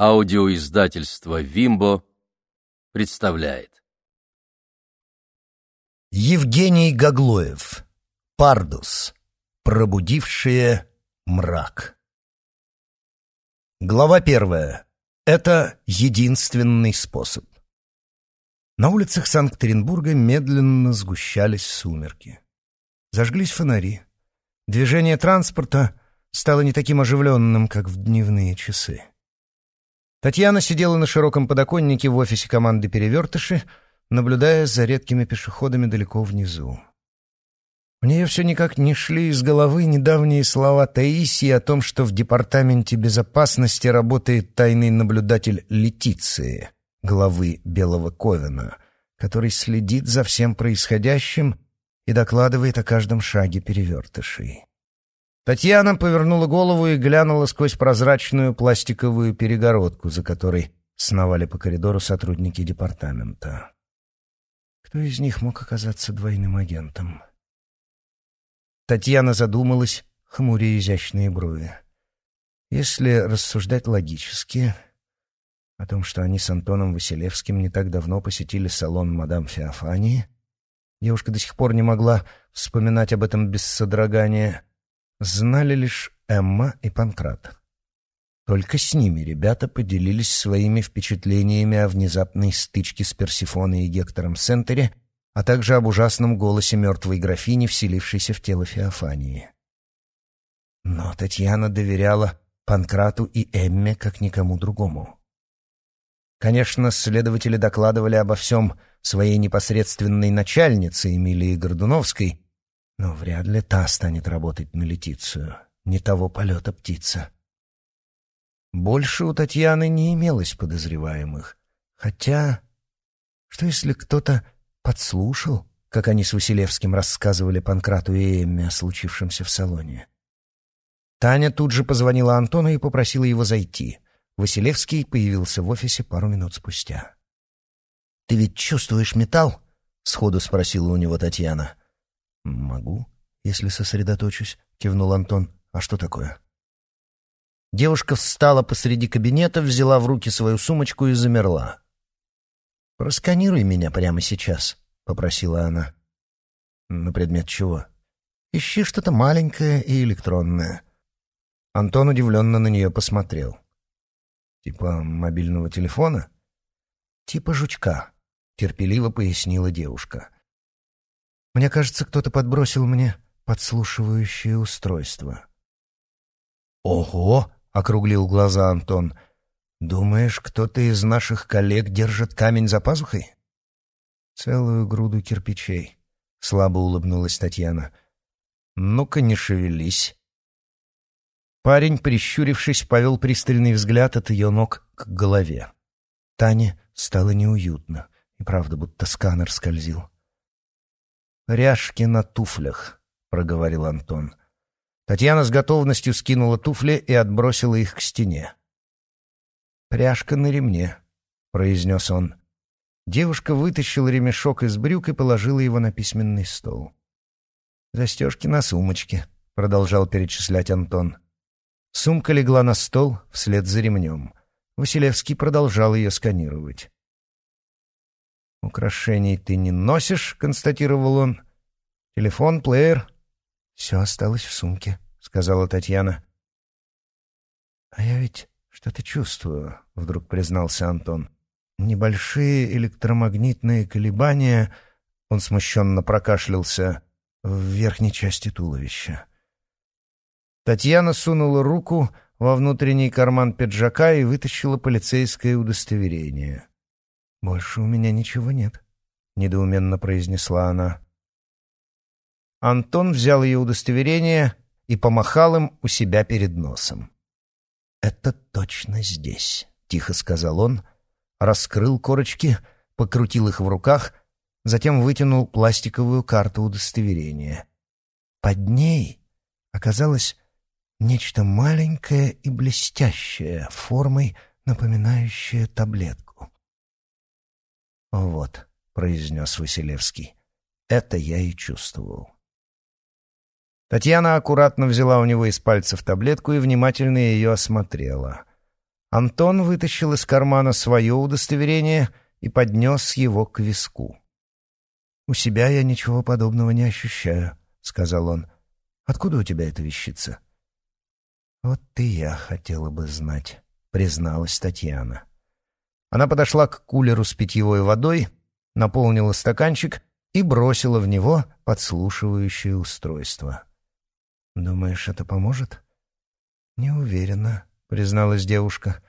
Аудиоиздательство «Вимбо» представляет. Евгений Гаглоев. Пардус. Пробудившие мрак. Глава первая. Это единственный способ. На улицах Санкт-Петербурга медленно сгущались сумерки. Зажглись фонари. Движение транспорта стало не таким оживленным, как в дневные часы. Татьяна сидела на широком подоконнике в офисе команды «Перевертыши», наблюдая за редкими пешеходами далеко внизу. У нее все никак не шли из головы недавние слова Таисии о том, что в Департаменте безопасности работает тайный наблюдатель Летиции, главы Белого Ковена, который следит за всем происходящим и докладывает о каждом шаге перевертышей. Татьяна повернула голову и глянула сквозь прозрачную пластиковую перегородку, за которой сновали по коридору сотрудники департамента. Кто из них мог оказаться двойным агентом? Татьяна задумалась, хмуря изящные брови. Если рассуждать логически о том, что они с Антоном Василевским не так давно посетили салон мадам Феофании, девушка до сих пор не могла вспоминать об этом без содрогания — знали лишь Эмма и Панкрат. Только с ними ребята поделились своими впечатлениями о внезапной стычке с Персифоной и Гектором Сентере, а также об ужасном голосе мертвой графини, вселившейся в тело Феофании. Но Татьяна доверяла Панкрату и Эмме как никому другому. Конечно, следователи докладывали обо всем своей непосредственной начальнице Эмилии Гордуновской, но вряд ли та станет работать на Летицию. Не того полета птица. Больше у Татьяны не имелось подозреваемых. Хотя, что если кто-то подслушал, как они с Василевским рассказывали Панкрату и Эмме о случившемся в салоне? Таня тут же позвонила Антону и попросила его зайти. Василевский появился в офисе пару минут спустя. «Ты ведь чувствуешь металл?» — сходу спросила у него Татьяна. «Могу, если сосредоточусь», — кивнул Антон. «А что такое?» Девушка встала посреди кабинета, взяла в руки свою сумочку и замерла. «Просканируй меня прямо сейчас», — попросила она. «На предмет чего?» «Ищи что-то маленькое и электронное». Антон удивленно на нее посмотрел. «Типа мобильного телефона?» «Типа жучка», — терпеливо пояснила девушка. Мне кажется, кто-то подбросил мне подслушивающее устройство. «Ого!» — округлил глаза Антон. «Думаешь, кто-то из наших коллег держит камень за пазухой?» «Целую груду кирпичей», — слабо улыбнулась Татьяна. «Ну-ка, не шевелись». Парень, прищурившись, повел пристальный взгляд от ее ног к голове. Тане стало неуютно, и правда, будто сканер скользил. «Ряжки на туфлях», — проговорил Антон. Татьяна с готовностью скинула туфли и отбросила их к стене. «Пряжка на ремне», — произнес он. Девушка вытащила ремешок из брюк и положила его на письменный стол. «Застежки на сумочке», — продолжал перечислять Антон. Сумка легла на стол вслед за ремнем. Василевский продолжал ее сканировать. «Украшений ты не носишь», — констатировал он. «Телефон, плеер». «Все осталось в сумке», — сказала Татьяна. «А я ведь что-то чувствую», — вдруг признался Антон. «Небольшие электромагнитные колебания...» Он смущенно прокашлялся в верхней части туловища. Татьяна сунула руку во внутренний карман пиджака и вытащила полицейское удостоверение. «Больше у меня ничего нет», — недоуменно произнесла она. Антон взял ее удостоверение и помахал им у себя перед носом. «Это точно здесь», — тихо сказал он, раскрыл корочки, покрутил их в руках, затем вытянул пластиковую карту удостоверения. Под ней оказалось нечто маленькое и блестящее, формой напоминающее таблетку. «Вот», — произнес Василевский, — «это я и чувствовал». Татьяна аккуратно взяла у него из пальцев таблетку и внимательно ее осмотрела. Антон вытащил из кармана свое удостоверение и поднес его к виску. «У себя я ничего подобного не ощущаю», — сказал он. «Откуда у тебя эта вещица?» «Вот и я хотела бы знать», — призналась Татьяна. Она подошла к кулеру с питьевой водой, наполнила стаканчик и бросила в него подслушивающее устройство. «Думаешь, это поможет?» «Не уверена», — призналась девушка.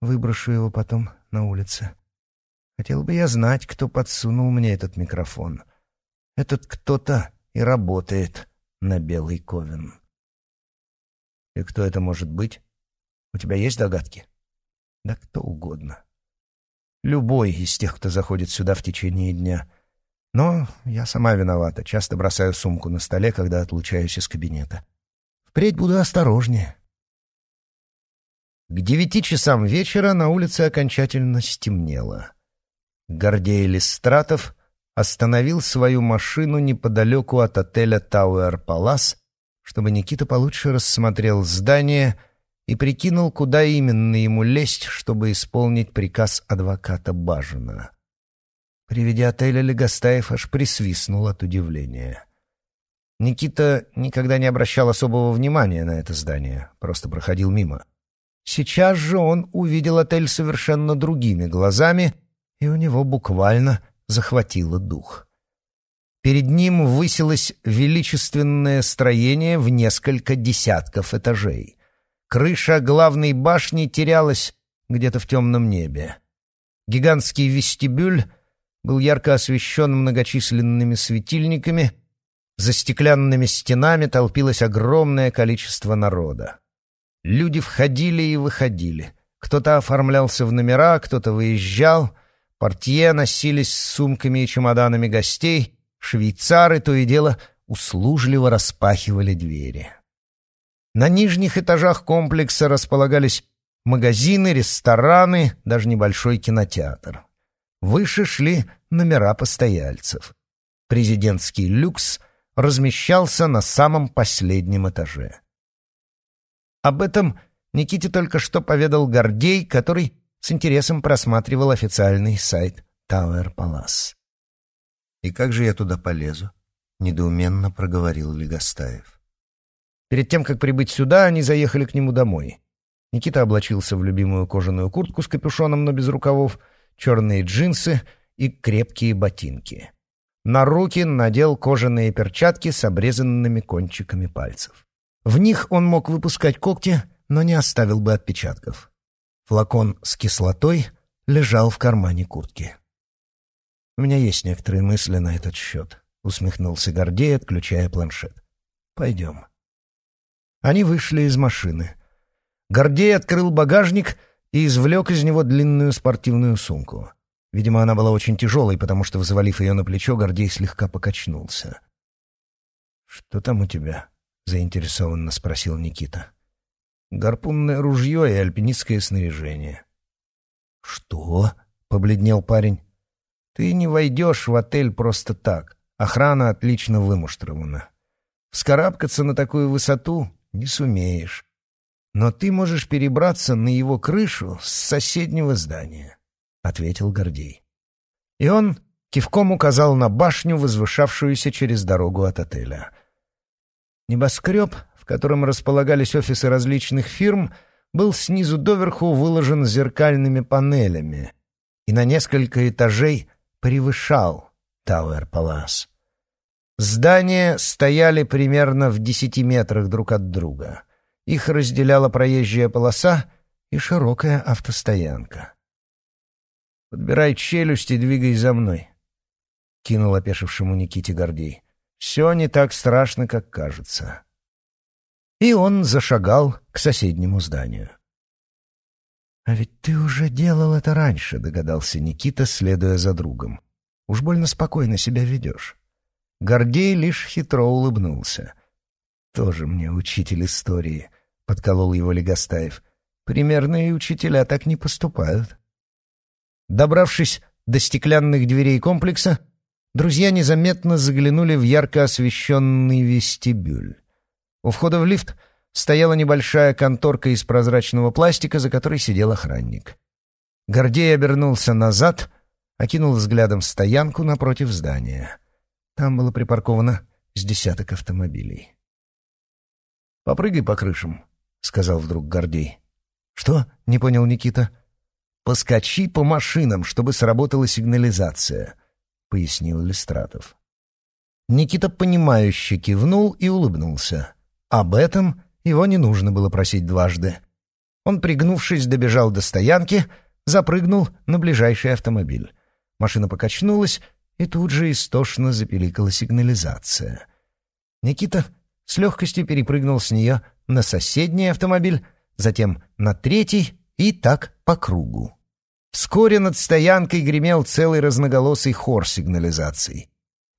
«Выброшу его потом на улице. Хотел бы я знать, кто подсунул мне этот микрофон. Этот кто-то и работает на Белый Ковен». «И кто это может быть? У тебя есть догадки?» «Да кто угодно. Любой из тех, кто заходит сюда в течение дня. Но я сама виновата, часто бросаю сумку на столе, когда отлучаюсь из кабинета. Впредь буду осторожнее». К девяти часам вечера на улице окончательно стемнело. Гордей Листратов остановил свою машину неподалеку от отеля «Тауэр Палас», чтобы Никита получше рассмотрел здание и прикинул, куда именно ему лезть, чтобы исполнить приказ адвоката Бажина. При виде отеля Легостаев аж присвистнул от удивления. Никита никогда не обращал особого внимания на это здание, просто проходил мимо. Сейчас же он увидел отель совершенно другими глазами, и у него буквально захватило дух. Перед ним высилось величественное строение в несколько десятков этажей. Крыша главной башни терялась где-то в темном небе. Гигантский вестибюль был ярко освещен многочисленными светильниками, за стеклянными стенами толпилось огромное количество народа. Люди входили и выходили. Кто-то оформлялся в номера, кто-то выезжал. Портье носились с сумками и чемоданами гостей. Швейцары то и дело услужливо распахивали двери. На нижних этажах комплекса располагались магазины, рестораны, даже небольшой кинотеатр. Выше шли номера постояльцев. Президентский люкс размещался на самом последнем этаже. Об этом Никите только что поведал Гордей, который с интересом просматривал официальный сайт Tower Palace. «И как же я туда полезу?» — недоуменно проговорил Легостаев. Перед тем, как прибыть сюда, они заехали к нему домой. Никита облачился в любимую кожаную куртку с капюшоном, но без рукавов, черные джинсы и крепкие ботинки. На руки надел кожаные перчатки с обрезанными кончиками пальцев. В них он мог выпускать когти, но не оставил бы отпечатков. Флакон с кислотой лежал в кармане куртки. «У меня есть некоторые мысли на этот счет», — усмехнулся Гордей, отключая планшет. «Пойдем». Они вышли из машины. Гордей открыл багажник и извлек из него длинную спортивную сумку. Видимо, она была очень тяжелой, потому что, взвалив ее на плечо, Гордей слегка покачнулся. «Что там у тебя?» — заинтересованно спросил Никита. «Гарпунное ружье и альпинистское снаряжение». «Что?» — побледнел парень. «Ты не войдешь в отель просто так. Охрана отлично вымуштрована. Вскарабкаться на такую высоту не сумеешь. Но ты можешь перебраться на его крышу с соседнего здания», — ответил Гордей. И он кивком указал на башню, возвышавшуюся через дорогу от отеля — Небоскреб, в котором располагались офисы различных фирм, был снизу доверху выложен зеркальными панелями и на несколько этажей превышал Тауэр Палас. Здания стояли примерно в десяти метрах друг от друга. Их разделяла проезжая полоса и широкая автостоянка. «Подбирай челюсть и двигай за мной», — кинул опешившему Никите Гордей. Все не так страшно, как кажется. И он зашагал к соседнему зданию. «А ведь ты уже делал это раньше», — догадался Никита, следуя за другом. «Уж больно спокойно себя ведешь». Гордей лишь хитро улыбнулся. «Тоже мне учитель истории», — подколол его Легостаев. «Примерные учителя так не поступают». Добравшись до стеклянных дверей комплекса, друзья незаметно заглянули в ярко освещенный вестибюль. У входа в лифт стояла небольшая конторка из прозрачного пластика, за которой сидел охранник. Гордей обернулся назад, окинул взглядом стоянку напротив здания. Там было припарковано с десяток автомобилей. «Попрыгай по крышам», — сказал вдруг Гордей. «Что?» — не понял Никита. «Поскочи по машинам, чтобы сработала сигнализация», — пояснил Листратов. Никита, понимающе кивнул и улыбнулся. Об этом его не нужно было просить дважды. Он, пригнувшись, добежал до стоянки, запрыгнул на ближайший автомобиль. Машина покачнулась, и тут же истошно запеликала сигнализация. Никита с легкостью перепрыгнул с нее на соседний автомобиль, затем на третий и так по кругу. Вскоре над стоянкой гремел целый разноголосый хор сигнализаций.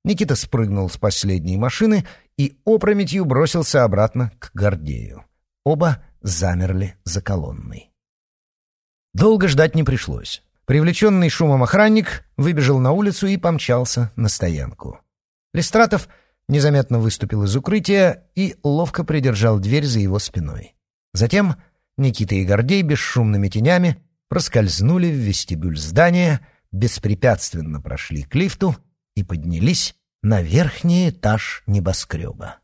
Никита спрыгнул с последней машины и опрометью бросился обратно к Гордею. Оба замерли за колонной. Долго ждать не пришлось. Привлеченный шумом охранник выбежал на улицу и помчался на стоянку. Листратов незаметно выступил из укрытия и ловко придержал дверь за его спиной. Затем Никита и Гордей бесшумными тенями проскользнули в вестибюль здания, беспрепятственно прошли к лифту и поднялись на верхний этаж небоскреба.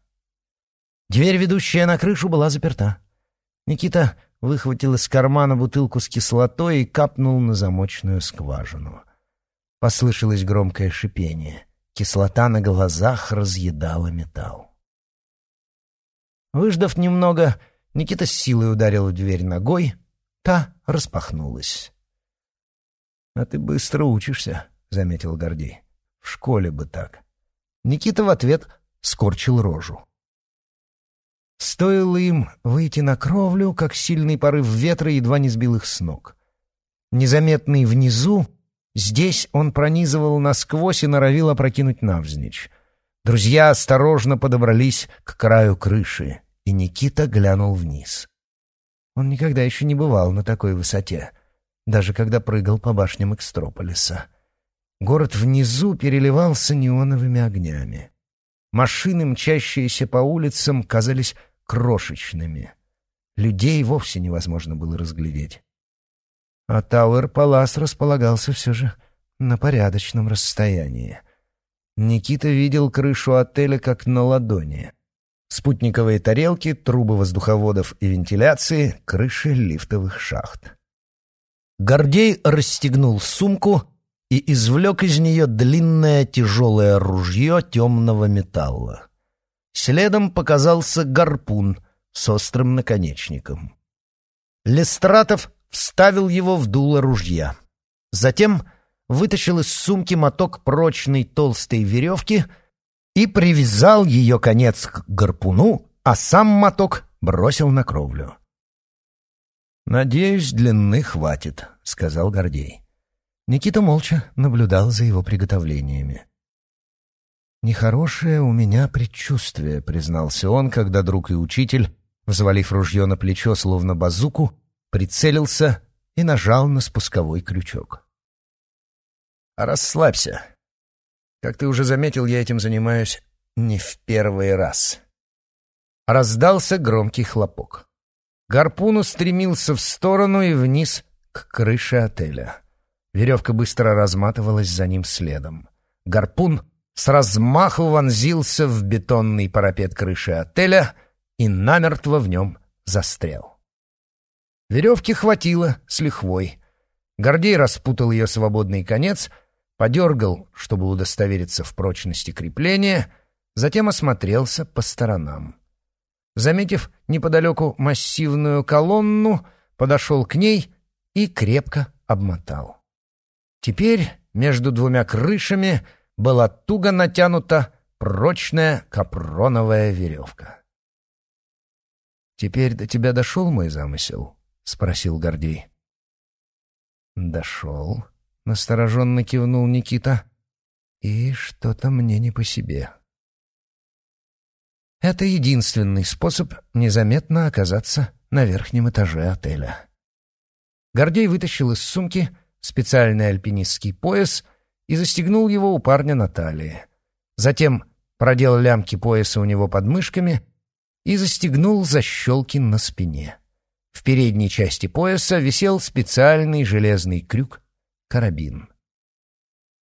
Дверь, ведущая на крышу, была заперта. Никита выхватил из кармана бутылку с кислотой и капнул на замочную скважину. Послышалось громкое шипение. Кислота на глазах разъедала металл. Выждав немного, Никита с силой ударил в дверь ногой, та распахнулась. — А ты быстро учишься, — заметил Гордей. — В школе бы так. Никита в ответ скорчил рожу. Стоило им выйти на кровлю, как сильный порыв ветра едва не сбил их с ног. Незаметный внизу, здесь он пронизывал насквозь и норовил опрокинуть навзничь. Друзья осторожно подобрались к краю крыши, и Никита глянул вниз. Он никогда еще не бывал на такой высоте, даже когда прыгал по башням Экстрополиса. Город внизу переливался неоновыми огнями. Машины, мчащиеся по улицам, казались крошечными. Людей вовсе невозможно было разглядеть. А Тауэр-Палас располагался все же на порядочном расстоянии. Никита видел крышу отеля как на ладони. Спутниковые тарелки, трубы воздуховодов и вентиляции, крыши лифтовых шахт. Гордей расстегнул сумку и извлек из нее длинное тяжелое ружье темного металла. Следом показался гарпун с острым наконечником. Лестратов вставил его в дуло ружья. Затем вытащил из сумки моток прочной толстой веревки и привязал ее конец к гарпуну, а сам моток бросил на кровлю. «Надеюсь, длины хватит», — сказал Гордей. Никита молча наблюдал за его приготовлениями. «Нехорошее у меня предчувствие», — признался он, когда друг и учитель, взвалив ружье на плечо, словно базуку, прицелился и нажал на спусковой крючок. «Расслабься. Как ты уже заметил, я этим занимаюсь не в первый раз». Раздался громкий хлопок. Гарпун устремился в сторону и вниз к крыше отеля. Веревка быстро разматывалась за ним следом. Гарпун с размаху вонзился в бетонный парапет крыши отеля и намертво в нем застрял. Веревки хватило с лихвой. Гордей распутал ее свободный конец, подергал, чтобы удостовериться в прочности крепления, затем осмотрелся по сторонам. Заметив неподалеку массивную колонну, подошел к ней и крепко обмотал. Теперь между двумя крышами — была туго натянута прочная капроновая веревка. «Теперь до тебя дошел мой замысел?» — спросил Гордей. «Дошел», — настороженно кивнул Никита. «И что-то мне не по себе». Это единственный способ незаметно оказаться на верхнем этаже отеля. Гордей вытащил из сумки специальный альпинистский пояс и застегнул его у парня на талии. Затем продел лямки пояса у него под мышками и застегнул защелки на спине. В передней части пояса висел специальный железный крюк — карабин.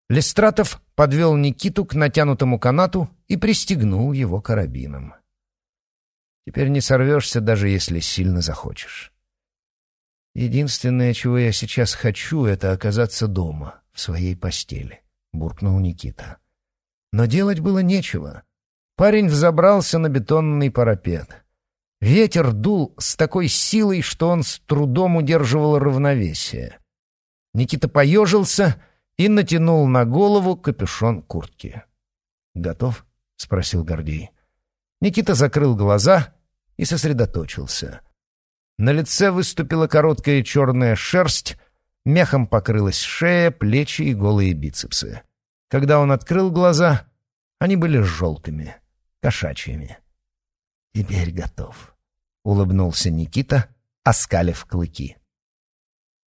Лестратов подвел Никиту к натянутому канату и пристегнул его карабином. Теперь не сорвешься, даже если сильно захочешь. Единственное, чего я сейчас хочу, это оказаться дома, в своей постели, — буркнул Никита. Но делать было нечего. Парень взобрался на бетонный парапет. Ветер дул с такой силой, что он с трудом удерживал равновесие. Никита поежился и натянул на голову капюшон куртки. «Готов?» — спросил Гордей. Никита закрыл глаза и сосредоточился. На лице выступила короткая черная шерсть, мехом покрылась шея, плечи и голые бицепсы. Когда он открыл глаза, они были желтыми, кошачьими. «Теперь готов», — улыбнулся Никита, оскалив клыки.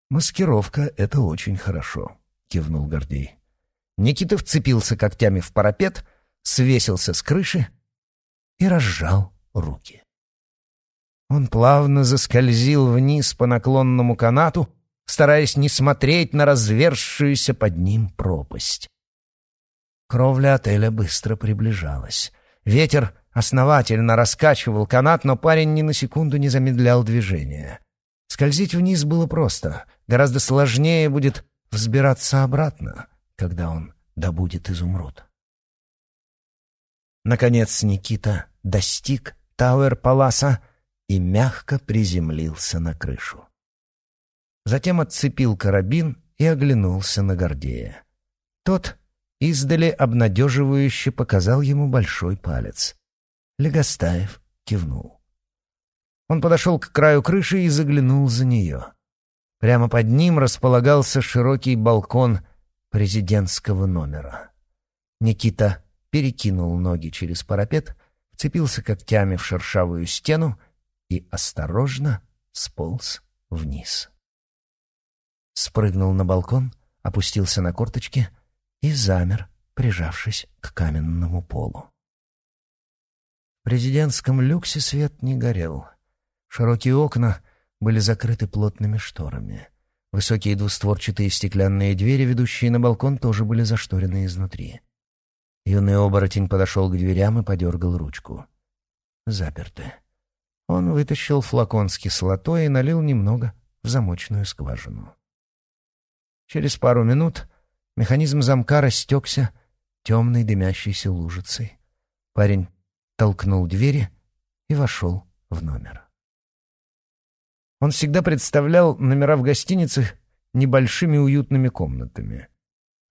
«Маскировка — это очень хорошо», — кивнул Гордей. Никита вцепился когтями в парапет, свесился с крыши и разжал руки. Он плавно заскользил вниз по наклонному канату, стараясь не смотреть на разверзшуюся под ним пропасть. Кровля отеля быстро приближалась. Ветер основательно раскачивал канат, но парень ни на секунду не замедлял движение. Скользить вниз было просто. Гораздо сложнее будет взбираться обратно, когда он добудет изумруд. Наконец Никита достиг Тауэр-Паласа и мягко приземлился на крышу. Затем отцепил карабин и оглянулся на Гордея. Тот издали обнадеживающе показал ему большой палец. Легостаев кивнул. Он подошел к краю крыши и заглянул за нее. Прямо под ним располагался широкий балкон президентского номера. Никита перекинул ноги через парапет, вцепился когтями в шершавую стену и осторожно сполз вниз. Спрыгнул на балкон, опустился на корточки и замер, прижавшись к каменному полу. В президентском люксе свет не горел. Широкие окна были закрыты плотными шторами. Высокие двустворчатые стеклянные двери, ведущие на балкон, тоже были зашторены изнутри. Юный оборотень подошел к дверям и подергал ручку. Заперты. Он вытащил флакон с кислотой и налил немного в замочную скважину. Через пару минут механизм замка растекся темной дымящейся лужицей. Парень толкнул двери и вошел в номер. Он всегда представлял номера в гостиницах небольшими уютными комнатами.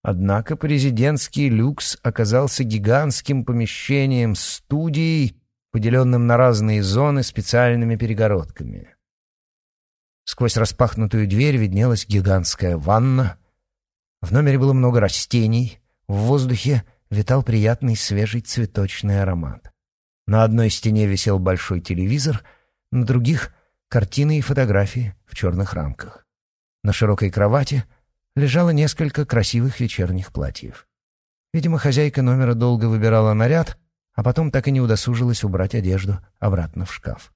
Однако президентский люкс оказался гигантским помещением студией, поделенным на разные зоны специальными перегородками. Сквозь распахнутую дверь виднелась гигантская ванна. В номере было много растений, в воздухе витал приятный свежий цветочный аромат. На одной стене висел большой телевизор, на других — картины и фотографии в черных рамках. На широкой кровати лежало несколько красивых вечерних платьев. Видимо, хозяйка номера долго выбирала наряд, а потом так и не удосужилась убрать одежду обратно в шкаф.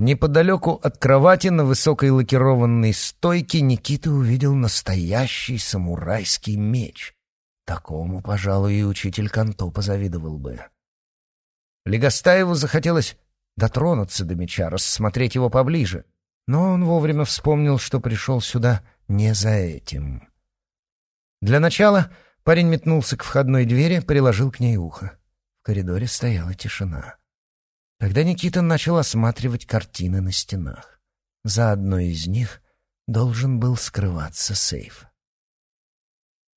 Неподалеку от кровати на высокой лакированной стойке Никита увидел настоящий самурайский меч. Такому, пожалуй, и учитель Канто позавидовал бы. Легостаеву захотелось дотронуться до меча, рассмотреть его поближе, но он вовремя вспомнил, что пришел сюда не за этим. Для начала парень метнулся к входной двери, приложил к ней ухо. В коридоре стояла тишина. Тогда Никита начал осматривать картины на стенах. За одной из них должен был скрываться сейф.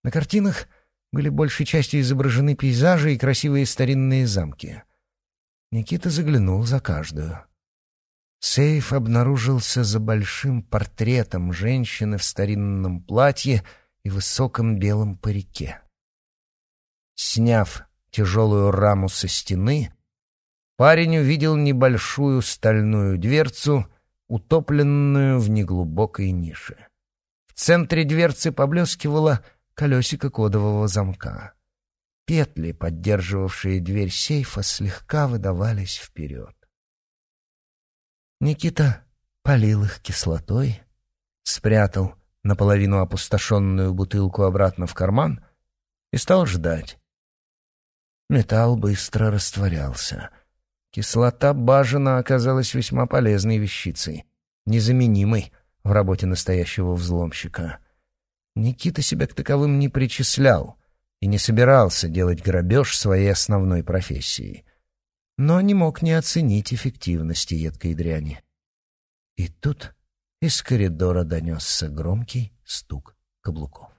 На картинах были большей частью изображены пейзажи и красивые старинные замки. Никита заглянул за каждую. Сейф обнаружился за большим портретом женщины в старинном платье и высоком белом парике. Сняв тяжелую раму со стены, парень увидел небольшую стальную дверцу, утопленную в неглубокой нише. В центре дверцы поблескивало колесико кодового замка. Петли, поддерживавшие дверь сейфа, слегка выдавались вперед. Никита полил их кислотой, спрятал наполовину опустошенную бутылку обратно в карман и стал ждать. Металл быстро растворялся. Кислота бажана оказалась весьма полезной вещицей, незаменимой в работе настоящего взломщика. Никита себя к таковым не причислял и не собирался делать грабеж своей основной профессией, но не мог не оценить эффективности едкой дряни. И тут из коридора донесся громкий стук каблуков.